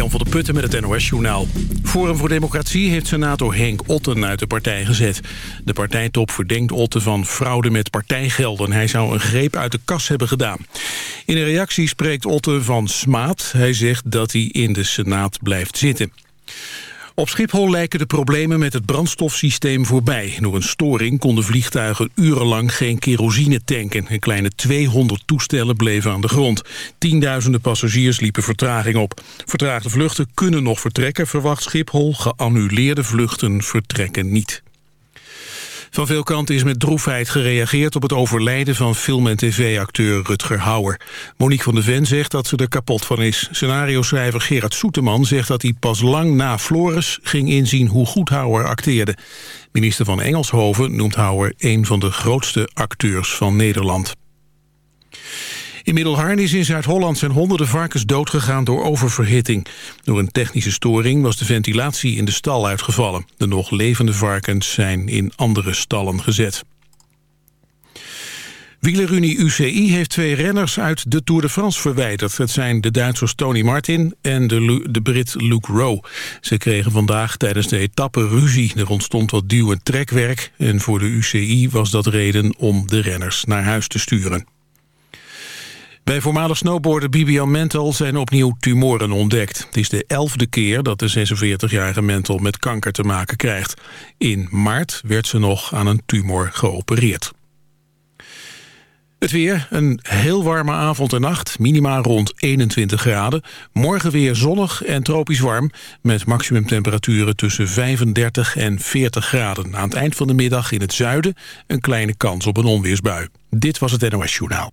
Jan van der Putten met het NOS-journaal. Forum voor Democratie heeft senator Henk Otten uit de partij gezet. De partijtop verdenkt Otten van fraude met partijgelden. Hij zou een greep uit de kas hebben gedaan. In een reactie spreekt Otten van smaad. Hij zegt dat hij in de Senaat blijft zitten. Op Schiphol lijken de problemen met het brandstofsysteem voorbij. Door een storing konden vliegtuigen urenlang geen kerosine tanken. Een kleine 200 toestellen bleven aan de grond. Tienduizenden passagiers liepen vertraging op. Vertraagde vluchten kunnen nog vertrekken, verwacht Schiphol. Geannuleerde vluchten vertrekken niet. Van veel kanten is met droefheid gereageerd op het overlijden van film- en tv-acteur Rutger Hauer. Monique van de Ven zegt dat ze er kapot van is. Scenario-schrijver Gerard Soeteman zegt dat hij pas lang na Floris ging inzien hoe goed Hauer acteerde. Minister van Engelshoven noemt Hauer een van de grootste acteurs van Nederland. In Middelharnis in Zuid-Holland zijn honderden varkens doodgegaan door oververhitting. Door een technische storing was de ventilatie in de stal uitgevallen. De nog levende varkens zijn in andere stallen gezet. Wielerunie UCI heeft twee renners uit de Tour de France verwijderd. Het zijn de Duitsers Tony Martin en de, Brit Luke Rowe. Ze kregen vandaag tijdens de etappe ruzie. Er ontstond wat duw- en trekwerk. En voor de UCI was dat reden om de renners naar huis te sturen. Bij voormalig snowboarder Bibian Mentel zijn opnieuw tumoren ontdekt. Het is de elfde keer dat de 46-jarige Mentel met kanker te maken krijgt. In maart werd ze nog aan een tumor geopereerd. Het weer, een heel warme avond en nacht, minima rond 21 graden. Morgen weer zonnig en tropisch warm, met maximumtemperaturen tussen 35 en 40 graden. Aan het eind van de middag in het zuiden een kleine kans op een onweersbui. Dit was het NOS Journaal.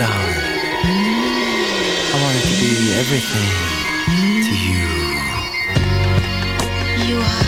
I wanted to be everything to you. You are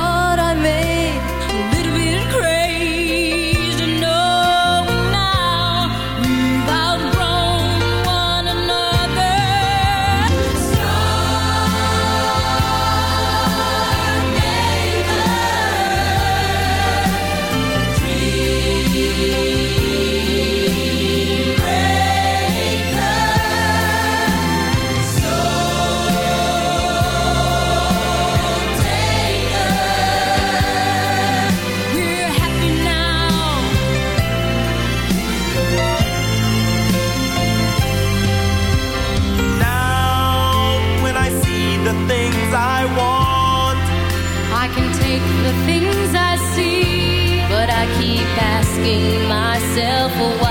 myself why.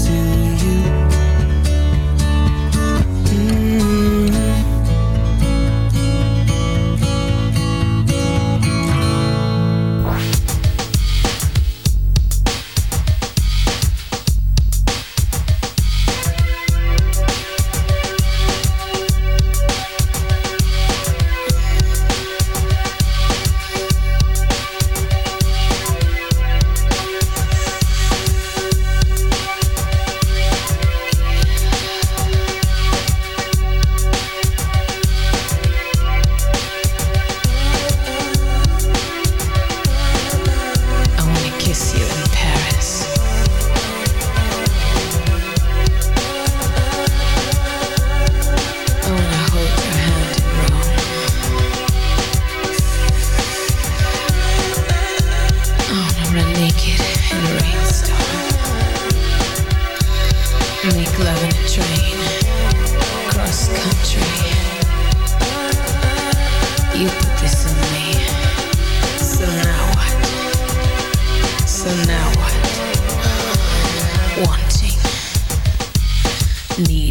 You put this on me. So now what? So now what? Wanting, needing,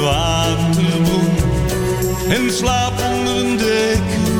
pure waterbron en slaap onder een deken